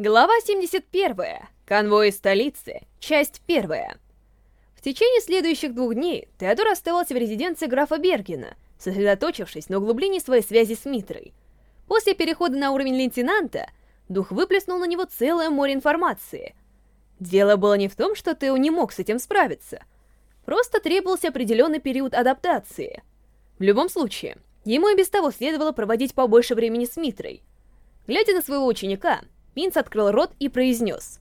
Глава 71. Конвой из столицы. Часть 1. В течение следующих двух дней Теодор оставался в резиденции графа Бергена, сосредоточившись на углублении своей связи с Митрой. После перехода на уровень лейтенанта, дух выплеснул на него целое море информации. Дело было не в том, что Тео не мог с этим справиться. Просто требовался определенный период адаптации. В любом случае, ему и без того следовало проводить побольше времени с Митрой. Глядя на своего ученика, Минц открыл рот и произнес.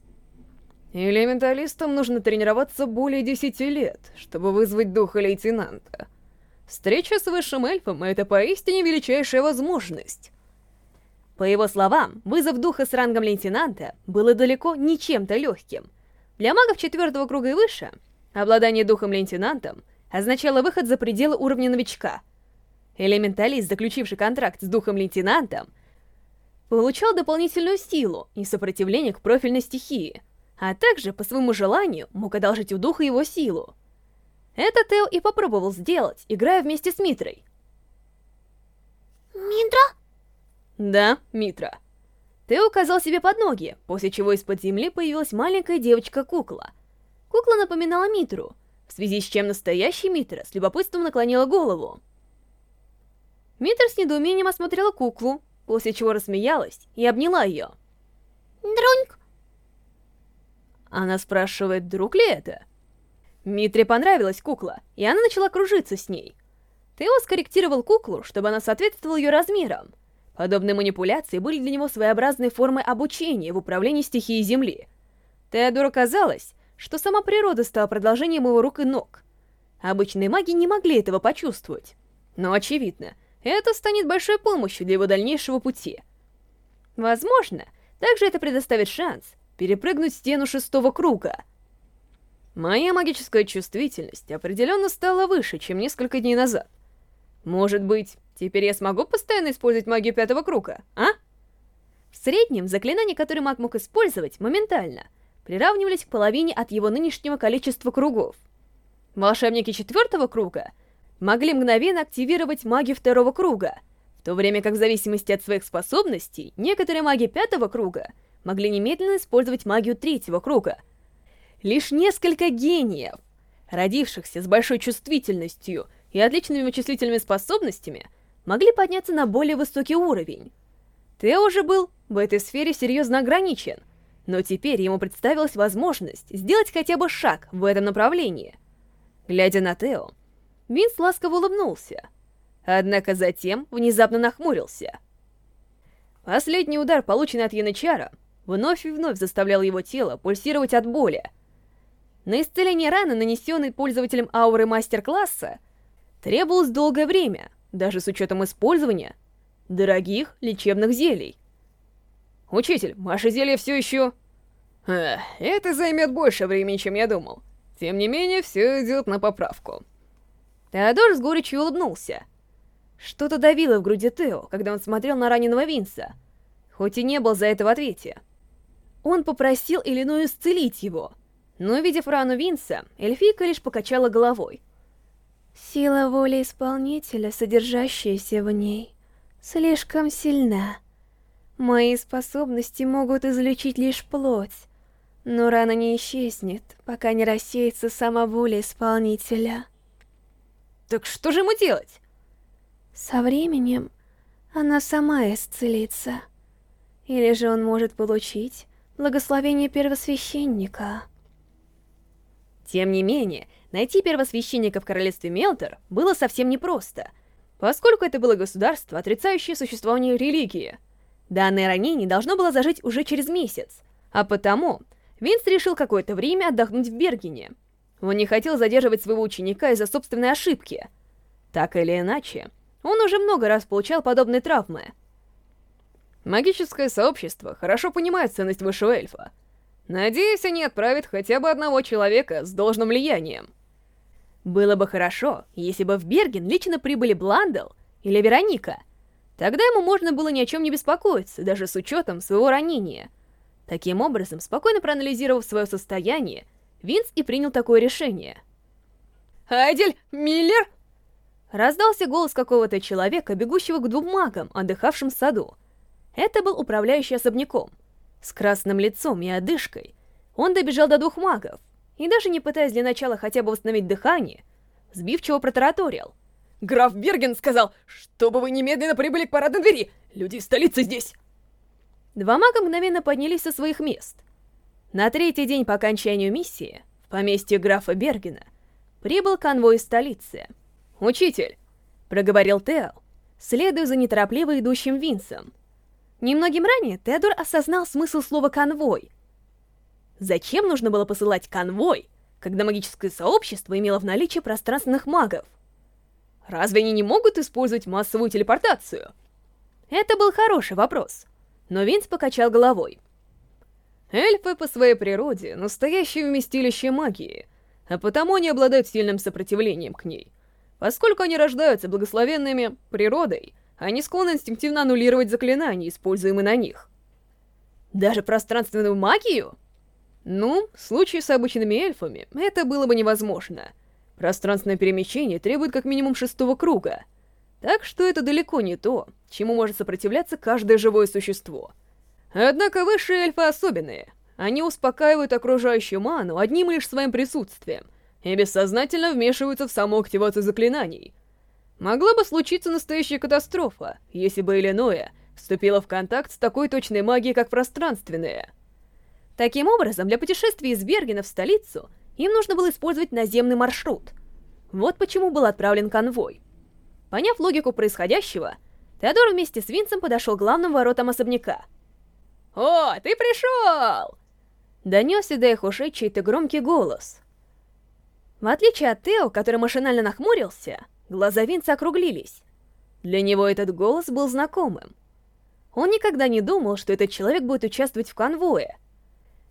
Элементалистам нужно тренироваться более десяти лет, чтобы вызвать духа лейтенанта. Встреча с высшим эльфом — это поистине величайшая возможность. По его словам, вызов духа с рангом лейтенанта было далеко не чем-то легким. Для магов четвертого круга и выше, обладание духом лейтенантом означало выход за пределы уровня новичка. Элементалист, заключивший контракт с духом лейтенантом, получал дополнительную силу и сопротивление к профильной стихии, а также по своему желанию мог одолжить у духа его силу. Это Тео и попробовал сделать, играя вместе с Митрой. Митра? Да, Митра. Тео указал себе под ноги, после чего из-под земли появилась маленькая девочка-кукла. Кукла напоминала Митру, в связи с чем настоящая Митра с любопытством наклонила голову. Митра с недоумением осмотрела куклу, после чего рассмеялась и обняла ее. Друньк. Она спрашивает, друг ли это? Митре понравилась кукла, и она начала кружиться с ней. Тео скорректировал куклу, чтобы она соответствовала ее размерам. Подобные манипуляции были для него своеобразной формой обучения в управлении стихией Земли. Теодору казалось, что сама природа стала продолжением его рук и ног. Обычные маги не могли этого почувствовать. Но очевидно, это станет большой помощью для его дальнейшего пути. Возможно, также это предоставит шанс перепрыгнуть стену шестого круга. Моя магическая чувствительность определенно стала выше, чем несколько дней назад. Может быть, теперь я смогу постоянно использовать магию пятого круга, а? В среднем, заклинания, которые маг мог использовать моментально, приравнивались к половине от его нынешнего количества кругов. Волшебники четвертого круга — могли мгновенно активировать маги второго круга, в то время как в зависимости от своих способностей, некоторые маги пятого круга могли немедленно использовать магию третьего круга. Лишь несколько гениев, родившихся с большой чувствительностью и отличными вычислительными способностями, могли подняться на более высокий уровень. Тео же был в этой сфере серьезно ограничен, но теперь ему представилась возможность сделать хотя бы шаг в этом направлении. Глядя на Тео, Винс ласково улыбнулся, однако затем внезапно нахмурился. Последний удар, полученный от Янычара, вновь и вновь заставлял его тело пульсировать от боли. На исцеление раны, нанесенной пользователем ауры мастер-класса, требовалось долгое время, даже с учетом использования дорогих лечебных зелий. «Учитель, ваше зелье все еще...» «Это займет больше времени, чем я думал. Тем не менее, все идет на поправку». Теодор с горечью улыбнулся. Что-то давило в груди Тео, когда он смотрел на раненого Винса, хоть и не был за это в ответе. Он попросил Иллиную исцелить его, но, увидев рану Винса, эльфийка лишь покачала головой. Сила воли исполнителя, содержащаяся в ней, слишком сильна. Мои способности могут излечить лишь плоть, но рана не исчезнет, пока не рассеется сама воля исполнителя. Так что же ему делать? Со временем она сама исцелится. Или же он может получить благословение первосвященника. Тем не менее, найти первосвященника в королевстве Мелтер было совсем непросто, поскольку это было государство, отрицающее существование религии. Данное ранение должно было зажить уже через месяц, а потому Винс решил какое-то время отдохнуть в Бергене, он не хотел задерживать своего ученика из-за собственной ошибки. Так или иначе, он уже много раз получал подобные травмы. Магическое сообщество хорошо понимает ценность высшего эльфа. Надеюсь, они отправят хотя бы одного человека с должным влиянием. Было бы хорошо, если бы в Берген лично прибыли Бландел или Вероника. Тогда ему можно было ни о чем не беспокоиться, даже с учетом своего ранения. Таким образом, спокойно проанализировав свое состояние, Винс и принял такое решение. «Айдель Миллер?» Раздался голос какого-то человека, бегущего к двум магам, отдыхавшим в саду. Это был управляющий особняком. С красным лицом и одышкой он добежал до двух магов, и даже не пытаясь для начала хотя бы восстановить дыхание, сбивчиво протараторил. «Граф Берген сказал, чтобы вы немедленно прибыли к парадной двери! Люди из столицы здесь!» Два мага мгновенно поднялись со своих мест. На третий день по окончанию миссии в поместье графа Бергена прибыл конвой из столицы. «Учитель!» — проговорил Тео, следуя за неторопливо идущим Винсом. Немногим ранее Теодор осознал смысл слова «конвой». Зачем нужно было посылать конвой, когда магическое сообщество имело в наличии пространственных магов? Разве они не могут использовать массовую телепортацию? Это был хороший вопрос, но Винс покачал головой. Эльфы по своей природе — настоящее вместилище магии, а потому они обладают сильным сопротивлением к ней. Поскольку они рождаются благословенными природой, они склонны инстинктивно аннулировать заклинания, используемые на них. Даже пространственную магию? Ну, в случае с обычными эльфами это было бы невозможно. Пространственное перемещение требует как минимум шестого круга. Так что это далеко не то, чему может сопротивляться каждое живое существо. Однако высшие эльфы особенные. Они успокаивают окружающую ману одним лишь своим присутствием и бессознательно вмешиваются в саму активацию заклинаний. Могла бы случиться настоящая катастрофа, если бы Иллиноя вступила в контакт с такой точной магией, как пространственная. Таким образом, для путешествия из Бергена в столицу им нужно было использовать наземный маршрут. Вот почему был отправлен конвой. Поняв логику происходящего, Теодор вместе с Винсом подошел к главным воротам особняка. «О, ты пришел!» Донесся до их ушей чей-то громкий голос. В отличие от Тео, который машинально нахмурился, глаза Винса округлились. Для него этот голос был знакомым. Он никогда не думал, что этот человек будет участвовать в конвое.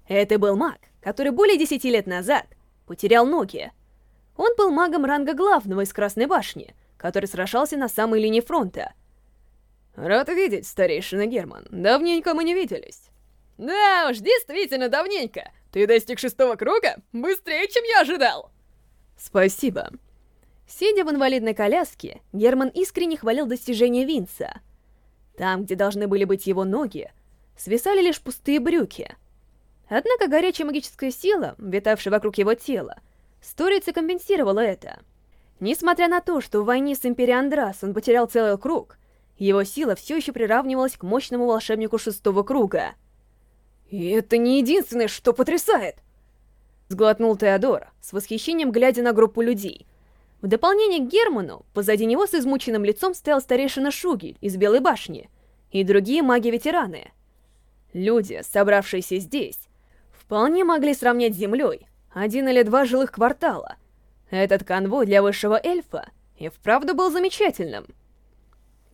Это был маг, который более десяти лет назад потерял ноги. Он был магом ранга главного из Красной Башни, который сражался на самой линии фронта. «Рад видеть, старейшина Герман. Давненько мы не виделись». «Да уж, действительно давненько. Ты достиг шестого круга? Быстрее, чем я ожидал!» «Спасибо». Сидя в инвалидной коляске, Герман искренне хвалил достижения Винса. Там, где должны были быть его ноги, свисали лишь пустые брюки. Однако горячая магическая сила, витавшая вокруг его тела, Сторица компенсировала это. Несмотря на то, что в войне с Империей Андрас он потерял целый круг, его сила все еще приравнивалась к мощному волшебнику шестого круга. «И это не единственное, что потрясает!» Сглотнул Теодор, с восхищением глядя на группу людей. В дополнение к Герману, позади него с измученным лицом стоял старейшина Шугель из Белой башни и другие маги-ветераны. Люди, собравшиеся здесь, вполне могли сравнять с землей один или два жилых квартала. Этот конвой для высшего эльфа и вправду был замечательным.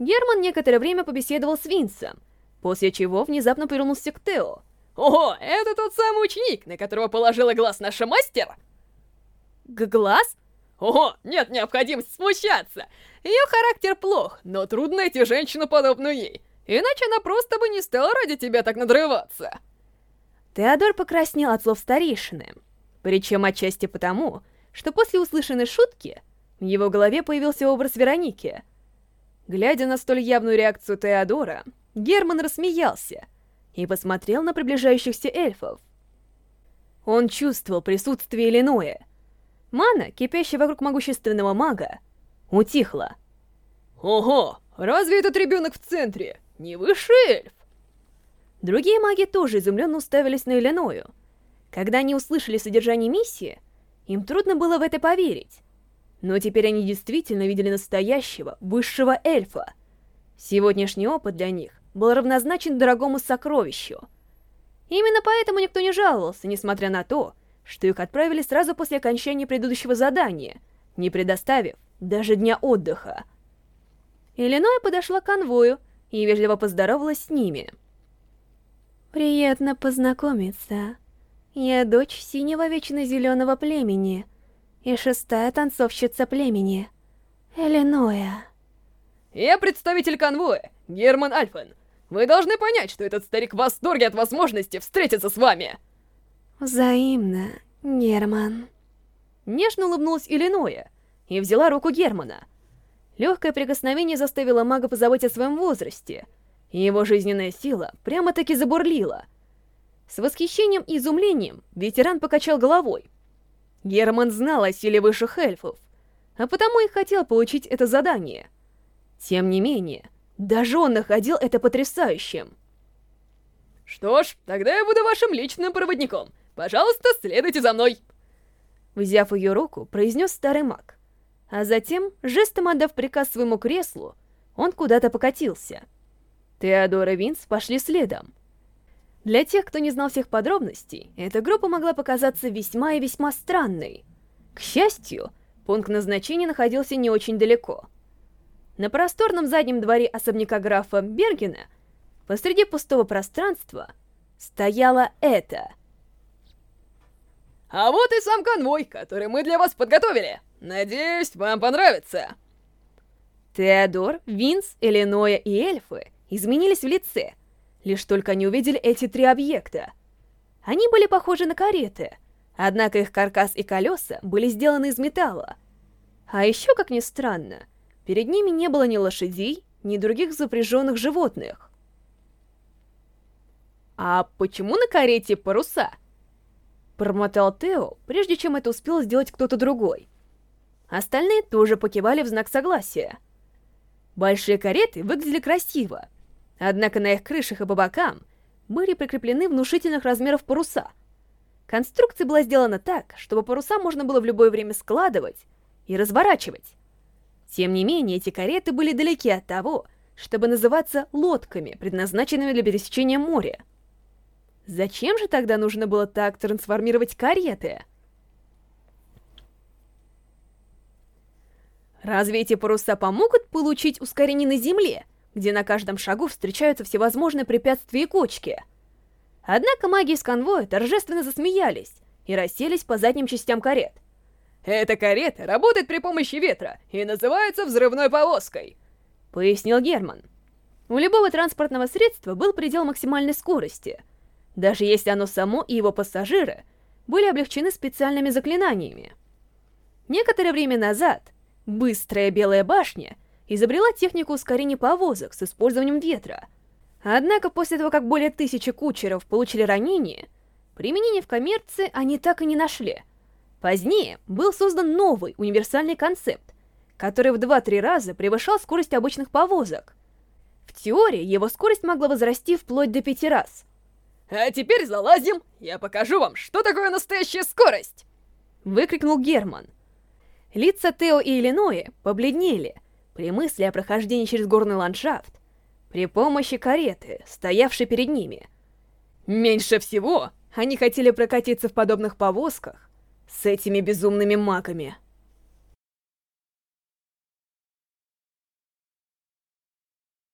Герман некоторое время побеседовал с Винсом, после чего внезапно повернулся к Тео. «О, это тот самый ученик, на которого положила глаз наша мастер?» Г «Глаз?» «О, нет необходимости смущаться! Ее характер плох, но трудно найти женщину, подобную ей, иначе она просто бы не стала ради тебя так надрываться!» Теодор покраснел от слов старейшины, причем отчасти потому, что после услышанной шутки в его голове появился образ Вероники. Глядя на столь явную реакцию Теодора, Герман рассмеялся и посмотрел на приближающихся эльфов. Он чувствовал присутствие Иллиноя. Мана, кипящая вокруг могущественного мага, утихла. «Ого, разве этот ребенок в центре? Не высший эльф?» Другие маги тоже изумленно уставились на Иллиною. Когда они услышали содержание миссии, им трудно было в это поверить. Но теперь они действительно видели настоящего, высшего эльфа. Сегодняшний опыт для них был равнозначен дорогому сокровищу. Именно поэтому никто не жаловался, несмотря на то, что их отправили сразу после окончания предыдущего задания, не предоставив даже дня отдыха. Иллиноя подошла к конвою и вежливо поздоровалась с ними. «Приятно познакомиться. Я дочь синего вечно зеленого племени и шестая танцовщица племени, Иллиноя». «Я представитель конвоя, Герман Альфен. Вы должны понять, что этот старик в восторге от возможности встретиться с вами!» «Взаимно, Герман». Нежно улыбнулась Иллиноя и взяла руку Германа. Легкое прикосновение заставило мага позабыть о своем возрасте, и его жизненная сила прямо-таки забурлила. С восхищением и изумлением ветеран покачал головой. Герман знал о силе высших эльфов, а потому и хотел получить это задание. Тем не менее, даже он находил это потрясающим. «Что ж, тогда я буду вашим личным проводником. Пожалуйста, следуйте за мной!» Взяв ее руку, произнес старый маг. А затем, жестом отдав приказ своему креслу, он куда-то покатился. Теодор и Винс пошли следом. Для тех, кто не знал всех подробностей, эта группа могла показаться весьма и весьма странной. К счастью, пункт назначения находился не очень далеко. На просторном заднем дворе особняка графа Бергена, посреди пустого пространства, стояло это. А вот и сам конвой, который мы для вас подготовили. Надеюсь, вам понравится. Теодор, Винс, Элиноя и эльфы изменились в лице — лишь только они увидели эти три объекта. Они были похожи на кареты, однако их каркас и колеса были сделаны из металла. А еще, как ни странно, перед ними не было ни лошадей, ни других запряженных животных. «А почему на карете паруса?» Промотал Тео, прежде чем это успел сделать кто-то другой. Остальные тоже покивали в знак согласия. Большие кареты выглядели красиво, Однако на их крышах и по бокам были прикреплены внушительных размеров паруса. Конструкция была сделана так, чтобы паруса можно было в любое время складывать и разворачивать. Тем не менее, эти кареты были далеки от того, чтобы называться лодками, предназначенными для пересечения моря. Зачем же тогда нужно было так трансформировать кареты? Разве эти паруса помогут получить ускорение на Земле, где на каждом шагу встречаются всевозможные препятствия и кочки. Однако маги из конвоя торжественно засмеялись и расселись по задним частям карет. «Эта карета работает при помощи ветра и называется взрывной повозкой», — пояснил Герман. У любого транспортного средства был предел максимальной скорости, даже если оно само и его пассажиры были облегчены специальными заклинаниями. Некоторое время назад быстрая белая башня изобрела технику ускорения повозок с использованием ветра. Однако после того, как более тысячи кучеров получили ранения, применение в коммерции они так и не нашли. Позднее был создан новый универсальный концепт, который в 2-3 раза превышал скорость обычных повозок. В теории его скорость могла возрасти вплоть до 5 раз. «А теперь залазим, я покажу вам, что такое настоящая скорость!» Выкрикнул Герман. Лица Тео и Иллиноя побледнели, при мысли о прохождении через горный ландшафт, при помощи кареты, стоявшей перед ними. Меньше всего они хотели прокатиться в подобных повозках с этими безумными маками.